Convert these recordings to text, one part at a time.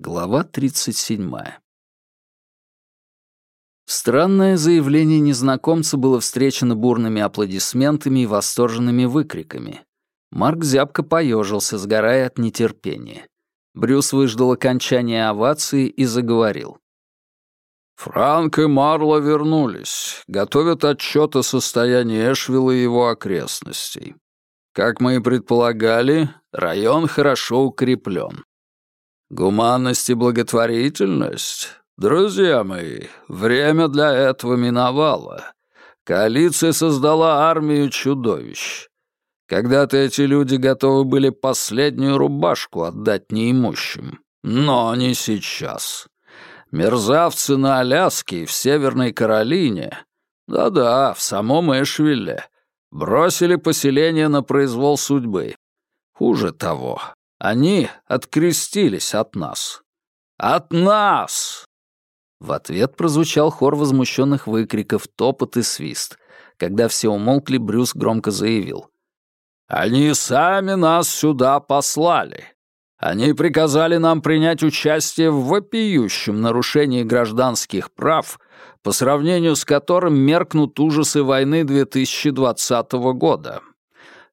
Глава 37. Странное заявление незнакомца было встречено бурными аплодисментами и восторженными выкриками. Марк зябко поежился, сгорая от нетерпения. Брюс выждал окончания овации и заговорил. «Франк и Марло вернулись, готовят отчет о состоянии Эшвилла и его окрестностей. Как мы и предполагали, район хорошо укреплен. Гуманность и благотворительность? Друзья мои, время для этого миновало. Коалиция создала армию чудовищ. Когда-то эти люди готовы были последнюю рубашку отдать неимущим. Но не сейчас. Мерзавцы на Аляске и в Северной Каролине, да-да, в самом Эшвилле, бросили поселение на произвол судьбы. Хуже того, они открестились от нас. От нас!» В ответ прозвучал хор возмущенных выкриков, топот и свист. Когда все умолкли, Брюс громко заявил. «Они сами нас сюда послали. Они приказали нам принять участие в вопиющем нарушении гражданских прав, по сравнению с которым меркнут ужасы войны 2020 года.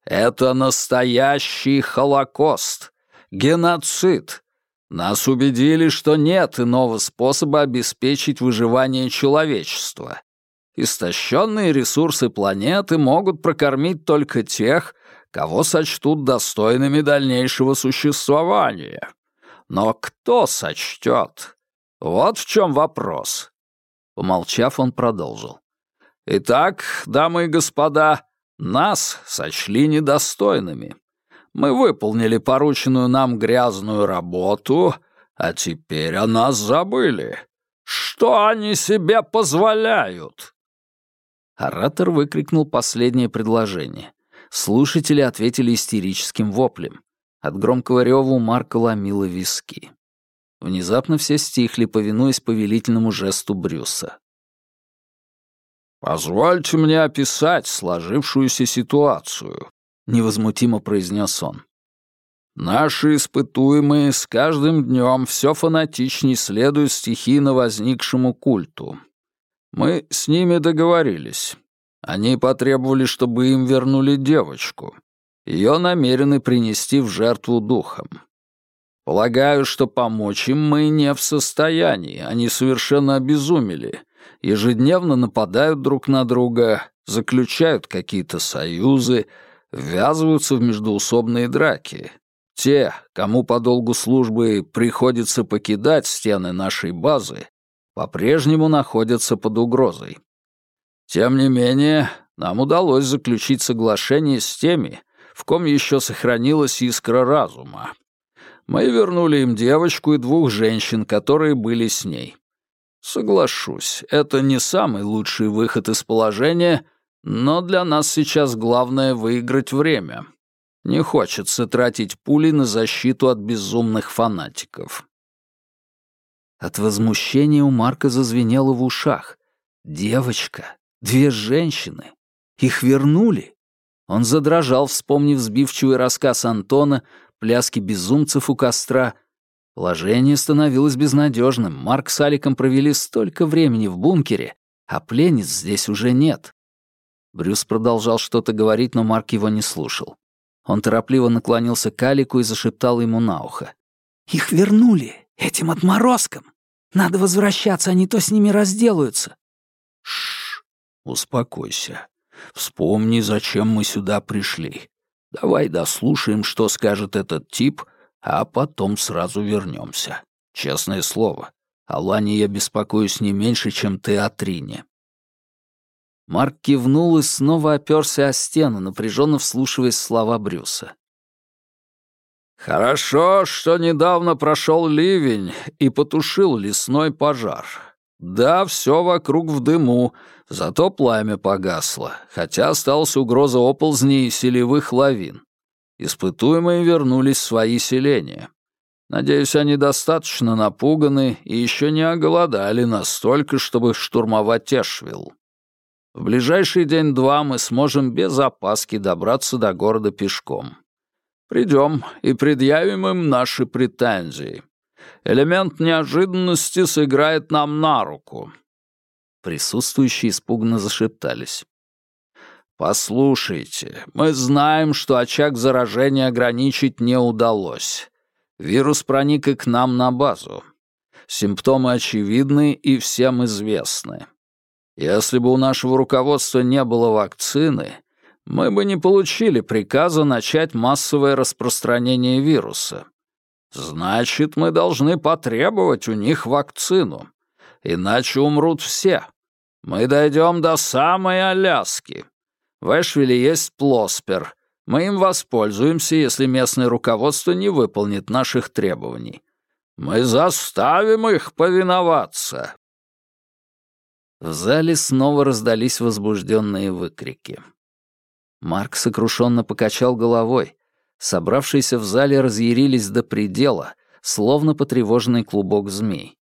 Это настоящий Холокост, Геноцид. Нас убедили, что нет иного способа обеспечить выживание человечества. Истощенные ресурсы планеты могут прокормить только тех, кого сочтут достойными дальнейшего существования. Но кто сочтет? Вот в чем вопрос. Помолчав, он продолжил. Итак, дамы и господа, нас сочли недостойными. Мы выполнили порученную нам грязную работу, а теперь о нас забыли. Что они себе позволяют?» Оратор выкрикнул последнее предложение. Слушатели ответили истерическим воплем. От громкого рева у Марка ломило виски. Внезапно все стихли, повинуясь повелительному жесту Брюса. «Позвольте мне описать сложившуюся ситуацию», — невозмутимо произнес он. «Наши испытуемые с каждым днем все фанатичнее следуют стихийно возникшему культу. Мы с ними договорились. Они потребовали, чтобы им вернули девочку. Ее намерены принести в жертву духом. Полагаю, что помочь им мы не в состоянии, они совершенно обезумели, ежедневно нападают друг на друга, заключают какие-то союзы, ввязываются в междоусобные драки. Те, кому по долгу службы приходится покидать стены нашей базы, по-прежнему находятся под угрозой. Тем не менее, нам удалось заключить соглашение с теми, в ком еще сохранилась искра разума. Мы вернули им девочку и двух женщин, которые были с ней. Соглашусь, это не самый лучший выход из положения — но для нас сейчас главное выиграть время. Не хочется тратить пули на защиту от безумных фанатиков. От возмущения у Марка зазвенело в ушах. Девочка, две женщины. Их вернули. Он задрожал, вспомнив сбивчивый рассказ Антона, пляски безумцев у костра. Положение становилось безнадежным. Марк с Аликом провели столько времени в бункере, а пленниц здесь уже нет. Брюс продолжал что-то говорить, но Марк его не слушал. Он торопливо наклонился к Алику и зашептал ему на ухо. «Их вернули, этим отморозкам. Надо возвращаться, а не то с ними разделаются». «Шш, успокойся. Вспомни, зачем мы сюда пришли. Давай дослушаем, что скажет этот тип, а потом сразу вернемся. Честное слово, о Лане я беспокоюсь не меньше, чем ты о Трине». Марк кивнул и снова оперся о стену, напряженно вслушиваясь в слова Брюса. «Хорошо, что недавно прошел ливень и потушил лесной пожар. Да, все вокруг в дыму, зато пламя погасло, хотя осталась угроза оползней и селевых лавин. Испытуемые вернулись в свои селения. Надеюсь, они достаточно напуганы и еще не оголодали настолько, чтобы штурмовать Эшвилл. В ближайший день-два мы сможем без опаски добраться до города пешком. Придем и предъявим им наши претензии. Элемент неожиданности сыграет нам на руку». Присутствующие испуганно зашептались. «Послушайте, мы знаем, что очаг заражения ограничить не удалось. Вирус проник и к нам на базу. Симптомы очевидны и всем известны. Если бы у нашего руководства не было вакцины, мы бы не получили приказа начать массовое распространение вируса. Значит, мы должны потребовать у них вакцину. Иначе умрут все. Мы дойдем до самой Аляски. В Эшвилле есть плоспер. Мы им воспользуемся, если местное руководство не выполнит наших требований. Мы заставим их повиноваться. В зале снова раздались возбужденные выкрики. Марк сокрушенно покачал головой. Собравшиеся в зале разъярились до предела, словно потревоженный клубок змей.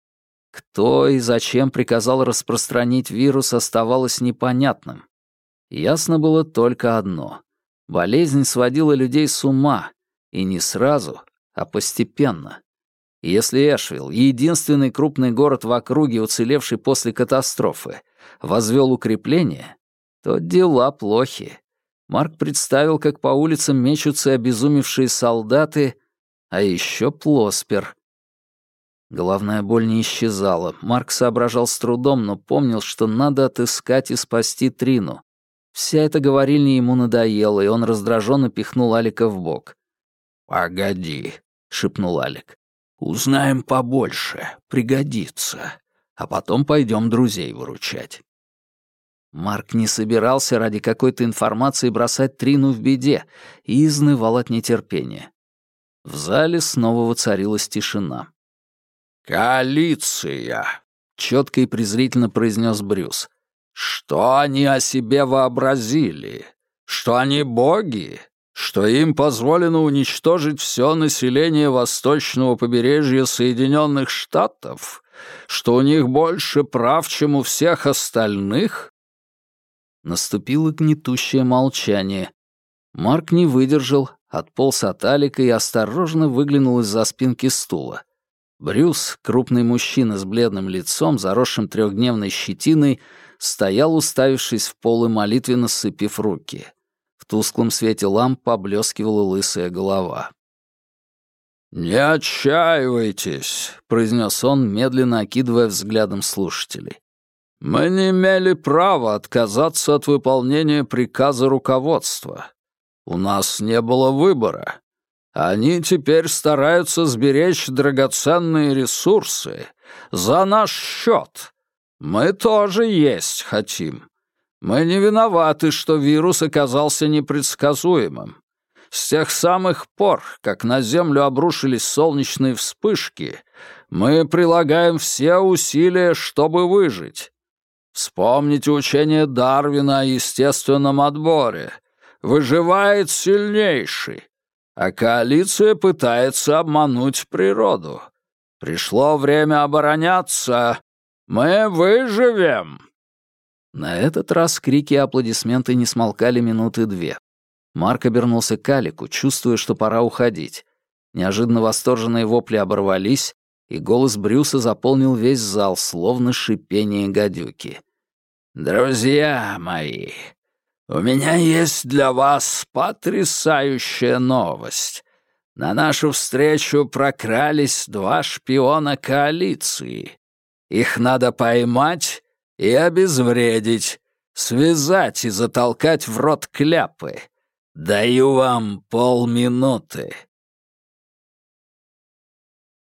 Кто и зачем приказал распространить вирус, оставалось непонятным. Ясно было только одно. Болезнь сводила людей с ума, и не сразу, а постепенно. Если Эшвилл, единственный крупный город в округе, уцелевший после катастрофы, возвел укрепление, то дела плохи. Марк представил, как по улицам мечутся обезумевшие солдаты, а еще Плоспер. Головная боль не исчезала. Марк соображал с трудом, но помнил, что надо отыскать и спасти Трину. Вся эта говорильня ему надоела, и он раздраженно пихнул Алика в бок. «Погоди», — шепнул Алик. «Узнаем побольше, пригодится, а потом пойдем друзей выручать». Марк не собирался ради какой-то информации бросать Трину в беде и изнывал от нетерпения. В зале снова воцарилась тишина. «Коалиция!» — четко и презрительно произнес Брюс. «Что они о себе вообразили? Что они боги? Что им позволено уничтожить все население восточного побережья Соединенных Штатов? Что у них больше прав, чем у всех остальных?» Наступило гнетущее молчание. Марк не выдержал, отполз от Алика и осторожно выглянул из-за спинки стула. Брюс, крупный мужчина с бледным лицом, заросшим трехдневной щетиной, стоял, уставившись в пол и молитвенно сцепив руки. Тусклом свете ламп поблескивала лысая голова. «Не отчаивайтесь», — произнес он, медленно окидывая взглядом слушателей. Мы не имели права отказаться от выполнения приказа руководства. У нас не было выбора. Они теперь стараются сберечь драгоценные ресурсы за наш счет. Мы тоже есть хотим. Мы не виноваты, что вирус оказался непредсказуемым. С тех самых пор, как на Землю обрушились солнечные вспышки, мы прилагаем все усилия, чтобы выжить. Вспомните учение Дарвина о естественном отборе. Выживает сильнейший, а коалиция пытается обмануть природу. Пришло время обороняться. Мы выживем!» На этот раз крики и аплодисменты не смолкали минуты две. Марк обернулся к Алику, чувствуя, что пора уходить. Неожиданно восторженные вопли оборвались, и голос Брюса заполнил весь зал, словно шипение гадюки. «Друзья мои, у меня есть для вас потрясающая новость. На нашу встречу прокрались два шпиона коалиции. Их надо поймать и обезвредить, связать и затолкать в рот кляпы. Даю вам полминуты».